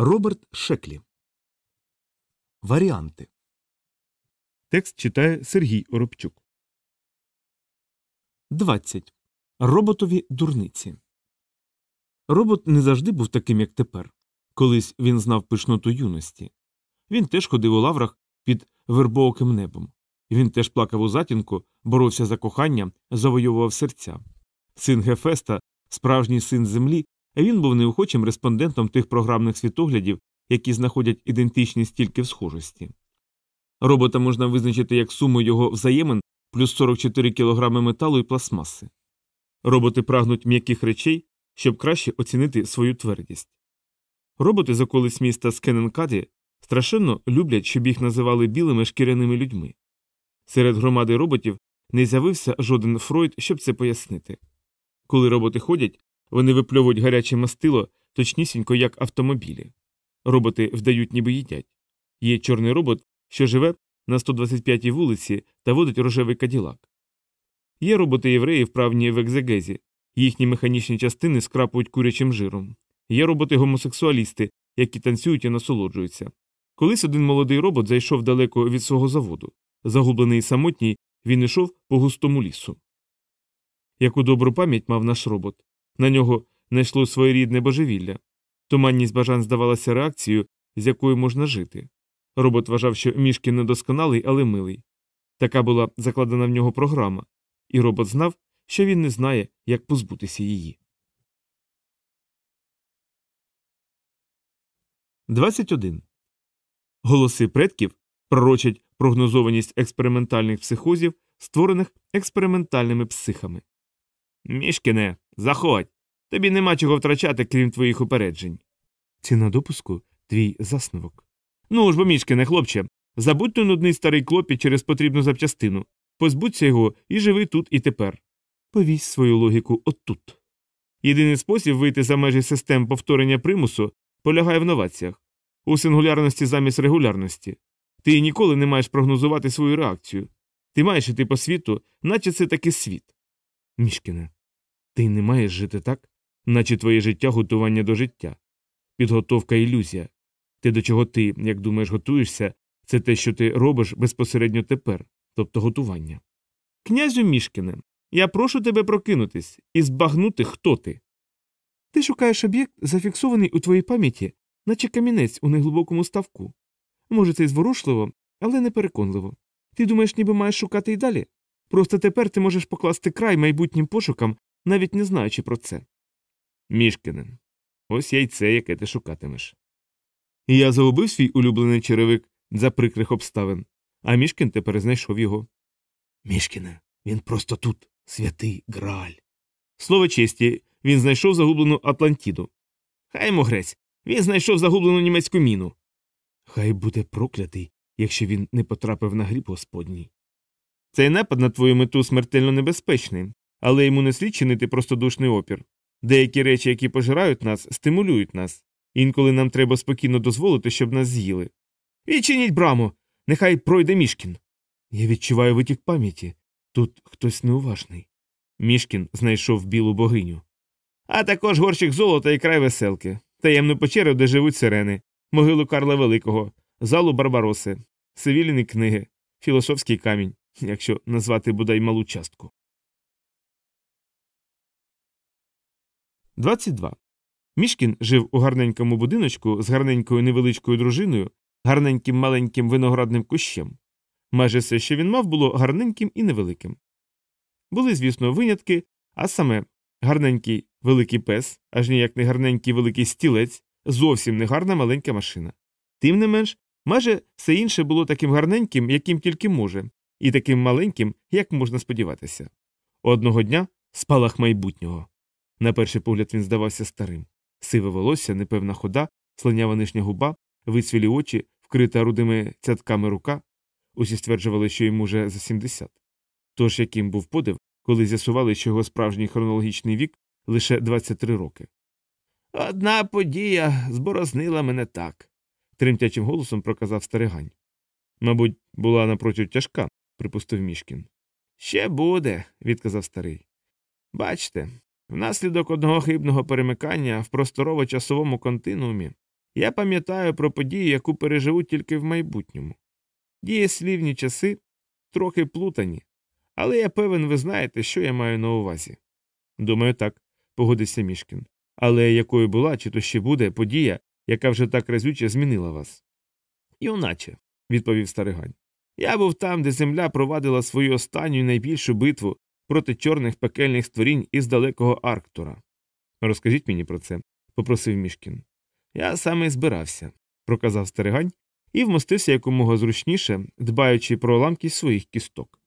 Роберт Шеклі. Варіанти. Текст читає Сергій Оробчук. 20. Роботові дурниці. Робот не завжди був таким, як тепер. Колись він знав пишноту юності. Він теж ходив у лаврах під вербооким небом. Він теж плакав у затінку, боровся за кохання, завойовував серця. Син Гефеста, справжній син землі, він був неохочим респондентом тих програмних світоглядів, які знаходять ідентичність тільки в схожості. Робота можна визначити як суму його взаємин плюс 44 кг металу і пластмаси. Роботи прагнуть м'яких речей, щоб краще оцінити свою твердість. Роботи з околиць міста Скененкаді страшенно люблять, щоб їх називали білими шкіряними людьми. Серед громади роботів не з'явився жоден Фройд, щоб це пояснити. Коли роботи ходять, вони випльовують гаряче мастило точнісінько, як автомобілі. Роботи вдають, ніби їдять. Є чорний робот, що живе на 125-й вулиці та водить рожевий каділак. Є роботи євреї вправні в екзегезі, їхні механічні частини скрапують курячим жиром. Є роботи гомосексуалісти, які танцюють і насолоджуються. Колись один молодий робот зайшов далеко від свого заводу. Загублений і самотній, він йшов по густому лісу. Яку добру пам'ять мав наш робот. На нього знайшло своєрідне божевілля. Туманність бажань здавалася реакцією, з якою можна жити. Робот вважав, що мішки недосконалий, але милий. Така була закладена в нього програма, і робот знав, що він не знає, як позбутися її. 21. Голоси предків пророчать прогнозованість експериментальних психозів, створених експериментальними психами. Мішкіне, заходь. Тобі нема чого втрачати, крім твоїх упереджень. Ціна допуску твій засновок. Ну ж бо, Мішкіне, хлопче, забудь той нудний старий клопіт через потрібну запчастину. Позбудься його і живи тут і тепер. Повісь свою логіку отут. Єдиний спосіб вийти за межі систем повторення примусу полягає в новаціях, у сингулярності замість регулярності. Ти ніколи не маєш прогнозувати свою реакцію. Ти маєш іти по світу, наче це таки світ. Мішкіне, ти не маєш жити так, наче твоє життя готування до життя. Підготовка ілюзія. Те, до чого ти, як думаєш, готуєшся, це те, що ти робиш безпосередньо тепер, тобто готування. Князю Мішкіне, я прошу тебе прокинутись і збагнути, хто ти. Ти шукаєш об'єкт, зафіксований у твоїй пам'яті, наче камінець у неглибокому ставку. Може, це й зворушливо, але не переконливо. Ти думаєш, ніби маєш шукати й далі? Просто тепер ти можеш покласти край майбутнім пошукам, навіть не знаючи про це. Мішкинен. Ось яйце, яке ти шукатимеш. І я загубив свій улюблений черевик за прикрих обставин, а Мішкін тепер знайшов його. Мішкіне, він просто тут, святий Грааль. Слово честі, він знайшов загублену Атлантіду. Хай йому грець, він знайшов загублену німецьку міну. Хай буде проклятий, якщо він не потрапив на гріб господній. Цей напад на твою мету смертельно небезпечний, але йому не слід чинити простодушний опір. Деякі речі, які пожирають нас, стимулюють нас. Інколи нам треба спокійно дозволити, щоб нас з'їли. Відчиніть браму, нехай пройде мішкін. Я відчуваю витік пам'яті. Тут хтось неуважний. Мішкін знайшов білу богиню. А також горщик золота і край веселки, таємну печеру, де живуть сирени, могилу Карла Великого, залу Барбароси, сивіліни книги, філософський камінь, якщо назвати бодай малу частку. 22. Мішкін жив у гарненькому будиночку з гарненькою невеличкою дружиною, гарненьким маленьким виноградним кущем. Майже все, що він мав, було гарненьким і невеликим. Були, звісно, винятки, а саме гарненький великий пес, аж ніяк не гарненький великий стілець, зовсім не гарна маленька машина. Тим не менш, майже все інше було таким гарненьким, яким тільки може, і таким маленьким, як можна сподіватися. Одного дня спалах майбутнього. На перший погляд він здавався старим. Сиве волосся, непевна хода, слонява нижня губа, висвілі очі, вкрита рудими цятками рука. Усі стверджували, що йому вже за 70. Тож яким був подив, коли з'ясували, що його справжній хронологічний вік лише 23 роки. Одна подія зборознила мене так, тремтячим голосом проказав старигань. Мабуть, була напрочуд тяжка, припустив мішкін. Ще буде, відказав старий. Бачте, внаслідок одного хибного перемикання в просторово часовому континуумі Я пам'ятаю про подію, яку переживу тільки в майбутньому. Дієслівні часи трохи плутані, але я певен, ви знаєте, що я маю на увазі. Думаю, так, погодився Мішкін. Але якою була, чи то ще буде подія, яка вже так разюче змінила вас? Юначе, відповів старигань. Я був там, де земля провадила свою останню і найбільшу битву проти чорних пекельних створінь із далекого Арктура. Розкажіть мені про це, попросив Мішкін. Я саме збирався, проказав старигань і вмостився якомога зручніше, дбаючи про ламкість своїх кісток.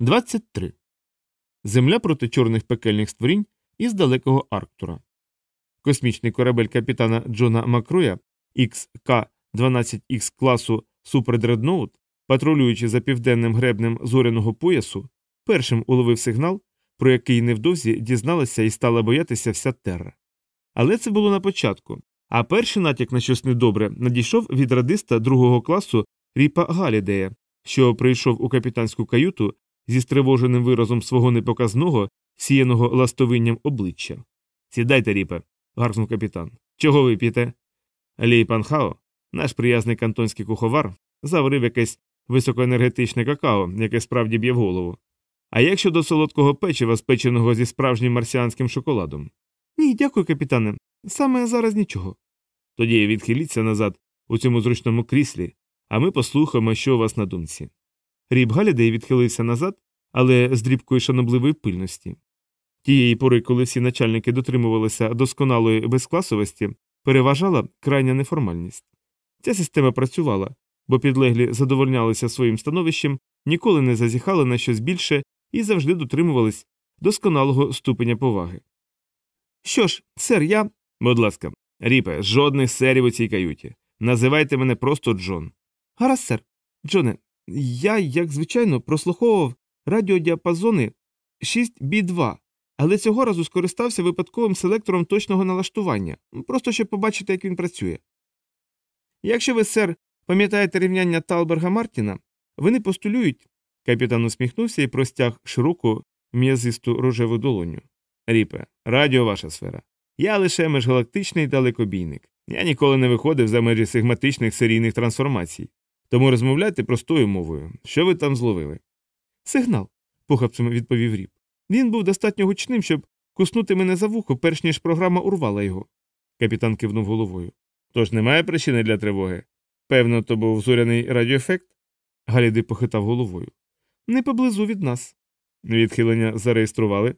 23. Земля проти чорних пекельних створінь із далекого Арктура. Космічний корабель капітана Джона Макруя XK-12X класу Супердредноут, патрулюючи за південним гребнем зоряного поясу, першим уловив сигнал, про який невдовзі дізналася і стала боятися вся терра. Але це було на початку, а перший натяк на щось недобре надійшов від радиста другого класу Ріпа Галідея, що прийшов у капітанську каюту зі стривоженим виразом свого непоказного, сіяного ластовинням обличчя. Сідайте, ріпе, гаркнув капітан. Чого ви п'єте? Лій Панхао, наш приязний кантонський куховар, заварив якесь високоенергетичне какао, яке справді б'є в голову. А як щодо солодкого печива, спеченого зі справжнім марсіанським шоколадом? Ні, дякую, капітане. Саме зараз нічого. Тоді відхиліться назад у цьому зручному кріслі, а ми послухаємо, що у вас на думці. Ріб Галідей відхилився назад, але з дрібкою шанобливої пильності. Тієї пори, коли всі начальники дотримувалися досконалої безкласовості, переважала крайня неформальність. Ця система працювала, бо підлеглі задовольнялися своїм становищем, ніколи не зазіхали на щось більше і завжди дотримувались досконалого ступеня поваги. Що ж, сер, я. Будь ласка, ріпе, жодних серів у цій каюті. Називайте мене просто Джон. Гаразд, сер. Джоне, я, як звичайно, прослуховував радіодіапазони 6B2, але цього разу скористався випадковим селектором точного налаштування, просто щоб побачити, як він працює. Якщо ви, сер, пам'ятаєте рівняння Талберга Мартіна, вони постулюють. Капітан усміхнувся і простяг широку м'язисту рожеву долоню. Ріпе, радіо ваша сфера. Я лише межгалактичний далекобійник. Я ніколи не виходив за межі сигматичних серійних трансформацій. Тому розмовляйте простою мовою. Що ви там зловили? Сигнал, похапцем відповів ріп. Він був достатньо гучним, щоб куснути мене за вухо, перш ніж програма урвала його. Капітан кивнув головою. Тож немає причини для тривоги. Певно, то був зоряний радіоефект? Галіди похитав головою. Не поблизу від нас. Відхилення зареєстрували.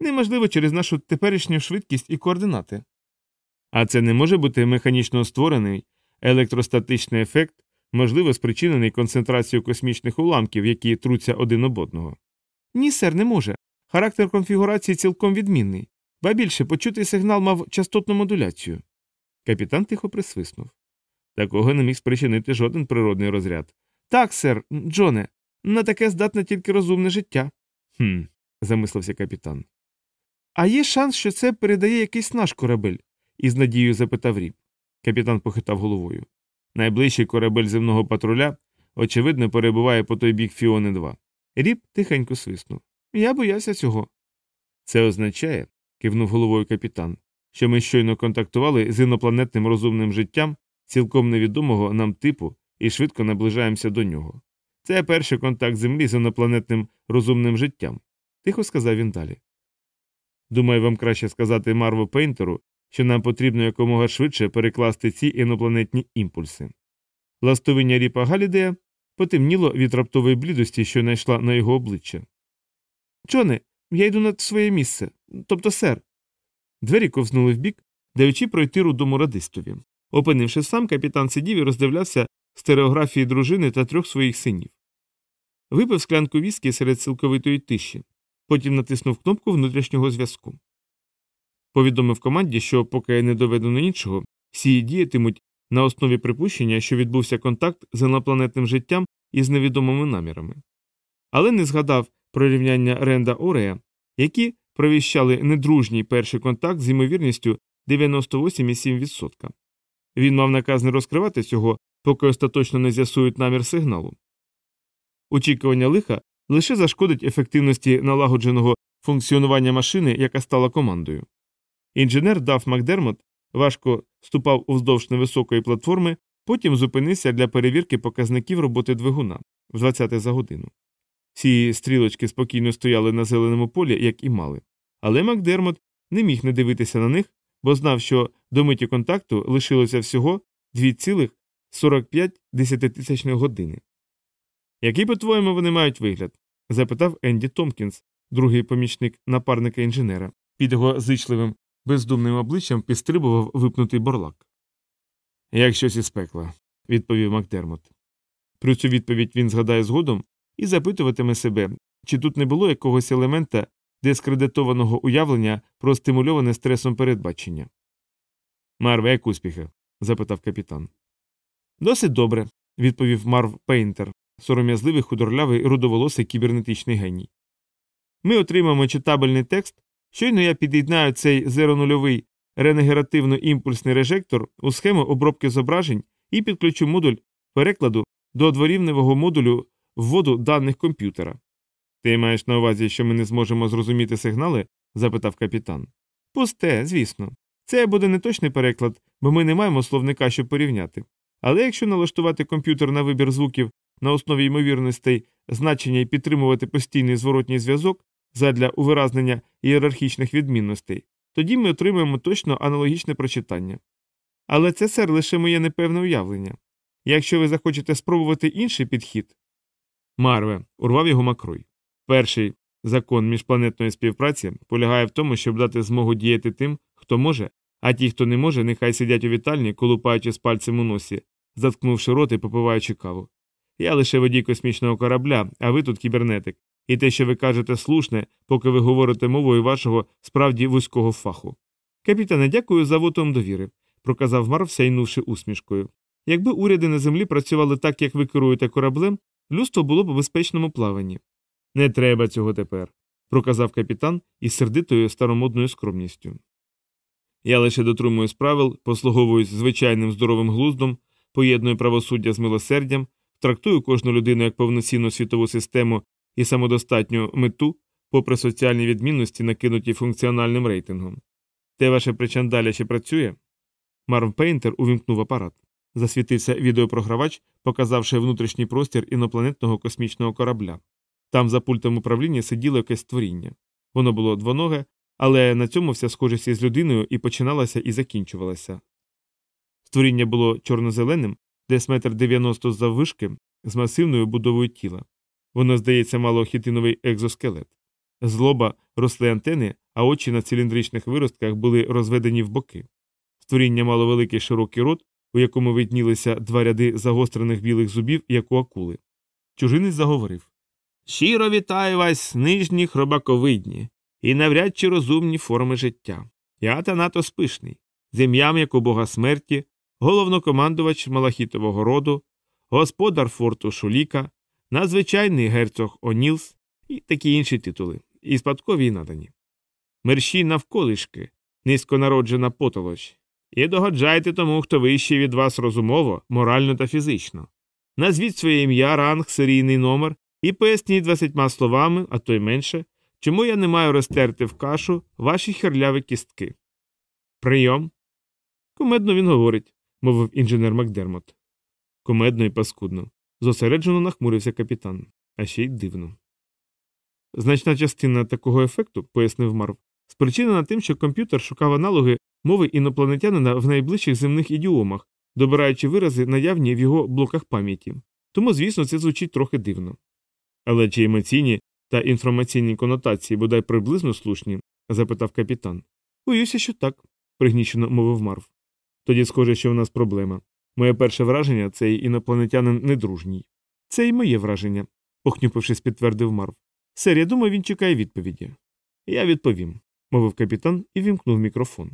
Неможливо через нашу теперішню швидкість і координати. А це не може бути механічно створений електростатичний ефект, можливо, спричинений концентрацією космічних уламків, які труться один об одного. Ні, сер, не може. Характер конфігурації цілком відмінний, ба більше почутий сигнал мав частотну модуляцію. Капітан тихо присвиснув. Такого не міг спричинити жоден природний розряд. Так, сер, Джоне, на таке здатне тільки розумне життя. Хм, замислився капітан. А є шанс, що це передає якийсь наш корабель? із надією запитав ріб. Капітан похитав головою. Найближчий корабель земного патруля, очевидно, перебуває по той бік Фіони 2. Ріб тихенько свиснув. Я боявся цього. Це означає, кивнув головою капітан, що ми щойно контактували з інопланетним розумним життям, цілком невідомого нам типу, і швидко наближаємося до нього. Це перший контакт Землі з інопланетним розумним життям, тихо сказав він далі. Думаю, вам краще сказати Марву Пейнтеру, що нам потрібно якомога швидше перекласти ці інопланетні імпульси. Ластовиння ріпа Галідея потемніло від раптової блідості, що найшла на його обличчя. Джоне, я йду на своє місце, тобто сер. Двері ковзнули вбік, даючи пройти рудому радистові. Опинивши сам, капітан сидів і роздивлявся стереографії дружини та трьох своїх синів. Випив склянку віскі серед цілковитої тиші, потім натиснув кнопку внутрішнього зв'язку. Повідомив команді, що, поки не доведено іншого, всі діятимуть на основі припущення, що відбувся контакт з інопланетним життям із невідомими намірами. Але не згадав про рівняння Ренда Орея, які провіщали недружній перший контакт з ймовірністю 98,7%. Він мав наказ не розкривати цього, поки остаточно не з'ясують намір сигналу. Очікування лиха лише зашкодить ефективності налагодженого функціонування машини, яка стала командою. Інженер Даф Макдермот важко ступав уздовж невисокої платформи, потім зупинився для перевірки показників роботи двигуна в 20 за годину. Всі стрілочки спокійно стояли на зеленому полі, як і мали. Але Макдермот не міг не дивитися на них, бо знав, що до миті контакту лишилося всього 2,45 десятитисячних години. Який, по-твоєму, вони мають вигляд? запитав Енді Томкінс, другий помічник напарника інженера. Під його зичливим, бездумним обличчям підстрибував випнутий борлак. Як щось із пекла, відповів Макдермот. Про цю відповідь він згадає згодом і запитуватиме себе, чи тут не було якогось елемента дискредитованого уявлення про стимульоване стресом передбачення. Марве, як успіхи? запитав капітан. Досить добре, відповів Марв Пейнтер, сором'язливий худорлявий рудоволосий кібернетичний геній. Ми отримаємо читабельний текст. Щойно я під'єднаю цей зеронульовий ренегеративно імпульсний режектор у схему обробки зображень і підключу модуль перекладу до дворівневого модулю вводу даних комп'ютера. Ти маєш на увазі, що ми не зможемо зрозуміти сигнали? запитав капітан. Пусте, звісно. Це буде неточний переклад, бо ми не маємо словника, щоб порівняти. Але якщо налаштувати комп'ютер на вибір звуків на основі ймовірностей значення і підтримувати постійний зворотній зв'язок задля увиразнення ієрархічних відмінностей, тоді ми отримаємо точно аналогічне прочитання. Але це, сер, лише моє непевне уявлення. Якщо ви захочете спробувати інший підхід. Марве, урвав його Макрой. Перший закон міжпланетної співпраці полягає в тому, щоб дати змогу діяти тим, хто може, а ті, хто не може, нехай сидять у вітальні, колупаючи з пальцем у носі, заткнувши рот і попиваючи каву. Я лише водій космічного корабля, а ви тут кібернетик, і те, що ви кажете, слушне, поки ви говорите мовою вашого справді вузького фаху. Капітане, дякую за вотом довіри, проказав Марв, сяйнувши усмішкою. Якби уряди на землі працювали так, як ви керуєте кораблем, людство було б у безпечному плаванні. Не треба цього тепер, проказав капітан із сердитою старомодною скромністю. Я лише дотримуюсь правил, послуговуюсь звичайним здоровим глуздом, поєдную правосуддя з милосердям, трактую кожну людину як повноцінну світову систему і самодостатню мету, попри соціальні відмінності, накинуті функціональним рейтингом. Те ваше причандалі ще працює? Марв Пейнтер увімкнув апарат. Засвітився відеопрогравач, показавши внутрішній простір інопланетного космічного корабля. Там за пультом управління сиділо якесь створіння. Воно було двоноге, але на цьому вся схожість із людиною і починалася і закінчувалася. Створіння було чорно-зеленим, десь метр дев'яносто заввишки, з масивною будовою тіла. Воно, здається, мало хітиновий екзоскелет. З лоба росли антени, а очі на циліндричних виростках були розведені в боки. Створіння мало великий широкий рот, у якому виднілися два ряди загострених білих зубів, як у акули. Чужинець заговорив Щиро вітаю вас, нижні хробаковидні, і навряд чи розумні форми життя. Я Танато спишний, з ім'ям як у бога смерті, головнокомандувач Малахітового роду, господар форту Шуліка, надзвичайний герцог Онілс і такі інші титули, і спадкові надані. Мерщій навколишки, низьконароджена потолоч, і догоджайте тому, хто вищий від вас розумово, морально та фізично. Назвіть своє ім'я, ранг, серійний номер і поясніть двадцятьма словами, а то й менше, чому я не маю розтерти в кашу ваші херляві кістки. Прийом. Кумедно він говорить, мовив інженер Макдермот. Кумедно і паскудно. Зосереджено нахмурився капітан, а ще й дивно. Значна частина такого ефекту, пояснив Марв, спричинена тим, що комп'ютер шукав аналоги мови інопланетянина в найближчих земних ідіомах, добираючи вирази, наявні в його блоках пам'яті. Тому, звісно, це звучить трохи дивно. Але чи емоційні та інформаційні конотації бодай приблизно слушні? запитав капітан. Боюся, що так, пригнічено мовив Марв. Тоді схоже, що в нас проблема. Моє перше враження цей інопланетянин недружній. Це й моє враження, похнюпившись, підтвердив Марв. Сер, я думаю, він чекає відповіді. Я відповім, мовив капітан і вімкнув мікрофон.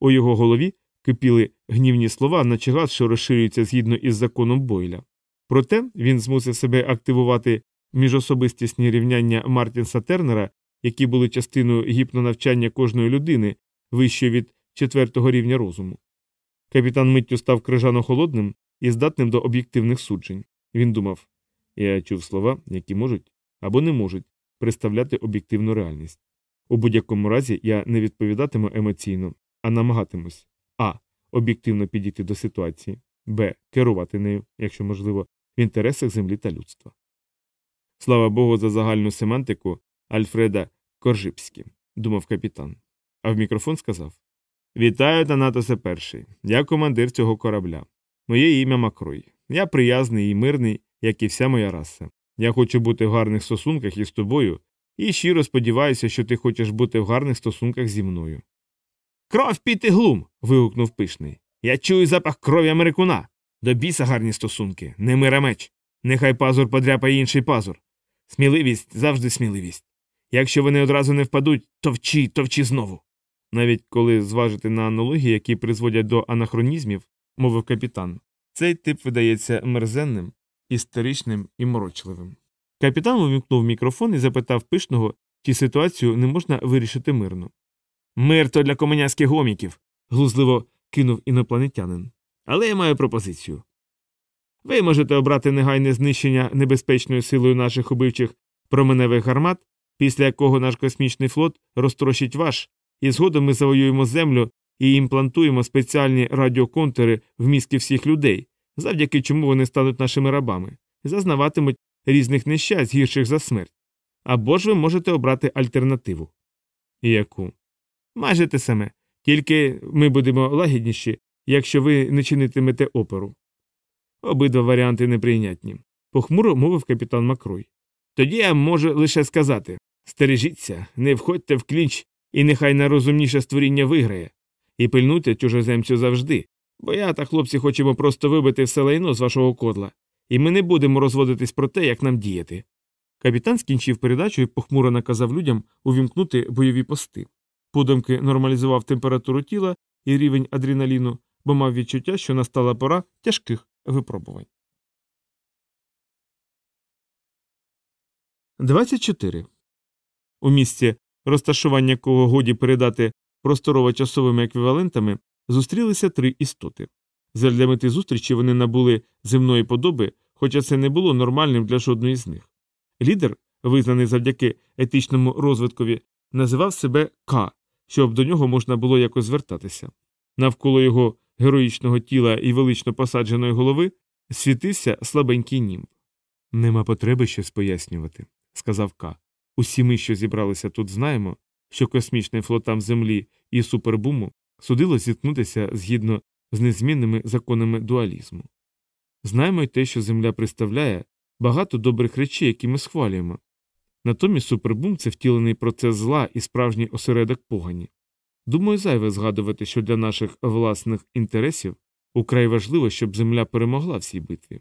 У його голові кипіли гнівні слова, наче газ, що розширюється згідно із законом Бойля. Проте він змусив себе активувати міжособистісні рівняння Мартінса Тернера, які були частиною гіпнонавчання кожної людини вищої від четвертого рівня розуму. Капітан миттю став крижано холодним і здатним до об'єктивних суджень. Він думав я чув слова, які можуть або не можуть представляти об'єктивну реальність. У будь-якому разі я не відповідатиму емоційно, а намагатимусь а. Об'єктивно підійти до ситуації, б. Керувати нею, якщо можливо, в інтересах землі та людства. Слава Богу, за загальну семантику Альфреда Коржипські, думав капітан. А в мікрофон сказав Вітаю, Танатосе перший. Я командир цього корабля. Моє ім'я Макрой. Я приязний і мирний, як і вся моя раса. Я хочу бути в гарних стосунках із тобою, і щиро сподіваюся, що ти хочеш бути в гарних стосунках зі мною. Кров піти глум. вигукнув пишний. Я чую запах крові Америкуна. До біса гарні стосунки, не мира меч. Нехай пазур подряпає інший пазур. Сміливість завжди сміливість. Якщо вони одразу не впадуть, товчи, товчи знову. Навіть коли зважити на аналогії, які призводять до анахронізмів, мовив капітан, цей тип видається мерзенним, історичним і морочливим. Капітан увімкнув мікрофон і запитав пишного, чи ситуацію не можна вирішити мирно. Мир то для комуняцьких гоміків, глузливо кинув інопланетянин. Але я маю пропозицію. Ви можете обрати негайне знищення небезпечною силою наших убивчих променевих гармат, після якого наш космічний флот розтрощить ваш, і згодом ми завоюємо землю і імплантуємо спеціальні радіоконтури в мізки всіх людей, завдяки чому вони стануть нашими рабами, зазнаватимуть різних нещасть гірших за смерть. Або ж ви можете обрати альтернативу. Яку? Майже те саме. Тільки ми будемо лагідніші, якщо ви не чинитимете опору. Обидва варіанти неприйнятні. Похмуро мовив капітан Макрой. Тоді я можу лише сказати стережіться, не входьте в клінч, і нехай найрозумніше створіння виграє, і пильнуйте чужоземцю завжди, бо я та хлопці хочемо просто вибити все лайно з вашого кодла, і ми не будемо розводитись про те, як нам діяти. Капітан скінчив передачу і похмуро наказав людям увімкнути бойові пости. Подумки нормалізував температуру тіла і рівень адреналіну, бо мав відчуття, що настала пора тяжких випробувань. 24. У місці, розташування якого годі передати просторово-часовими еквівалентами, зустрілися три істоти. Задля мети зустрічі вони набули земної подоби, хоча це не було нормальним для жодної з них. Лідер, визнаний завдяки етичному розвиткові, називав себе К, щоб до нього можна було якось звертатися. Навколо його героїчного тіла і велично посадженої голови світився слабенький німб. Нема потреби щось пояснювати, сказав К. Усі ми, що зібралися тут, знаємо, що космічним флотам Землі і супербуму судило зіткнутися згідно з незмінними законами дуалізму. Знаємо й те, що Земля представляє багато добрих речей, які ми схвалюємо. Натомість супербум це втілений процес зла і справжній осередок погані. Думаю, зайве згадувати, що для наших власних інтересів украй важливо, щоб Земля перемогла в цій битві.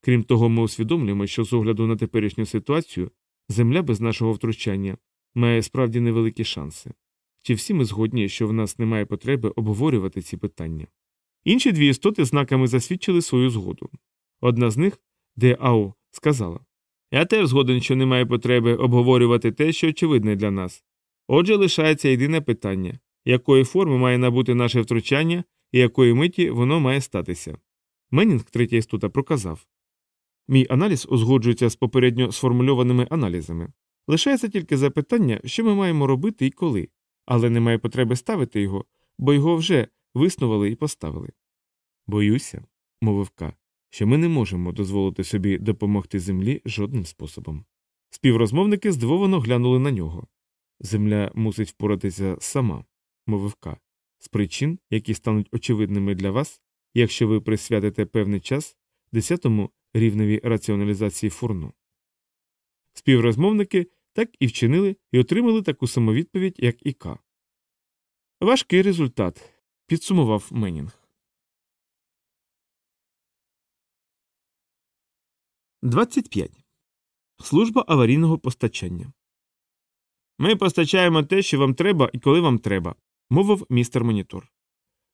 Крім того, ми усвідомлюємо, що з огляду на теперішню ситуацію Земля без нашого втручання має справді невеликі шанси. Чи всі ми згодні, що в нас немає потреби обговорювати ці питання? Інші дві істоти знаками засвідчили свою згоду. Одна з них, де Ау, сказала Я теж згоден, що немає потреби обговорювати те, що очевидне для нас. Отже, лишається єдине питання якої форми має набути наше втручання і якої миті воно має статися. Менінг, третя істота, проказав Мій аналіз узгоджується з попередньо сформульованими аналізами. Лишається тільки запитання, що ми маємо робити і коли, але немає потреби ставити його, бо його вже виснували і поставили. Боюся, мовив К, що ми не можемо дозволити собі допомогти землі жодним способом. Співрозмовники здивовано глянули на нього. Земля мусить впоратися сама, мовив К, з причин, які стануть очевидними для вас, якщо ви присвятите певний час десятому рівневі раціоналізації фурну. Співрозмовники так і вчинили і отримали таку саму відповідь, як і К. Важкий результат, підсумував Менінг. 25. Служба аварійного постачання. Ми постачаємо те, що вам треба і коли вам треба, мовив містер Монітор.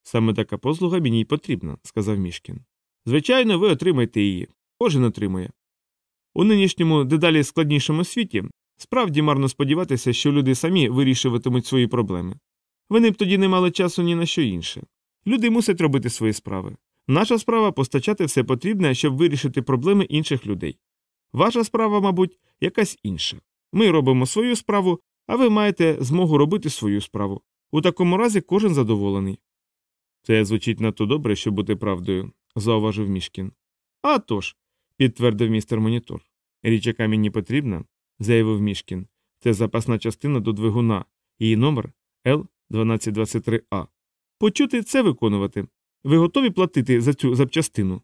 Саме така послуга мені й потрібна, сказав Мішкін. Звичайно, ви отримаєте її. Кожен отримує. У нинішньому дедалі складнішому світі справді марно сподіватися, що люди самі вирішуватимуть свої проблеми. Вони б тоді не мали часу ні на що інше. Люди мусять робити свої справи. Наша справа постачати все потрібне, щоб вирішити проблеми інших людей. Ваша справа, мабуть, якась інша. Ми робимо свою справу, А ви маєте змогу робити свою справу. У такому разі кожен задоволений. Це звучить надто добре, щоб бути правдою, зауважив Мішкін. «А тож», – підтвердив містер Монітор. Річ, яка мені потрібна, заявив Мішкін. Це запасна частина до двигуна, її номер Л1223А. Почути це виконувати. Ви готові платити за цю запчастину?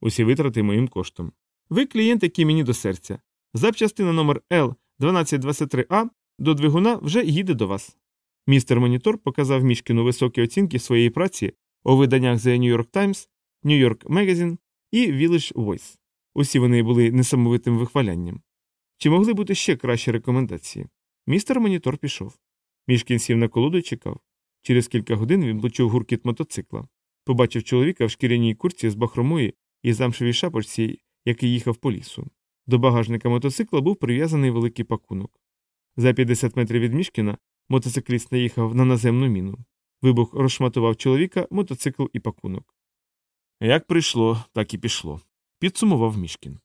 Усі витрати моїм коштом. Ви клієнт, який мені до серця. Запчастина номер Л1223А до двигуна вже їде до вас. Містер Монітор показав Мішкіну високі оцінки своєї праці у виданнях The New York Times, New York Magazine і Village Voice. Усі вони були несамовитим вихвалянням. Чи могли бути ще кращі рекомендації? Містер Монітор пішов. Мішкін сів на колоду і чекав. Через кілька годин він почув гуркіт мотоцикла. Побачив чоловіка в шкіряній курці з бахромої і замшевій шапочці, який їхав по лісу. До багажника мотоцикла був прив'язаний великий пакунок. За 50 метрів від Мішкіна мотоцикліст наїхав на наземну міну. Вибух розшматував чоловіка, мотоцикл і пакунок. Як прийшло, так і пішло, підсумував Мішкін.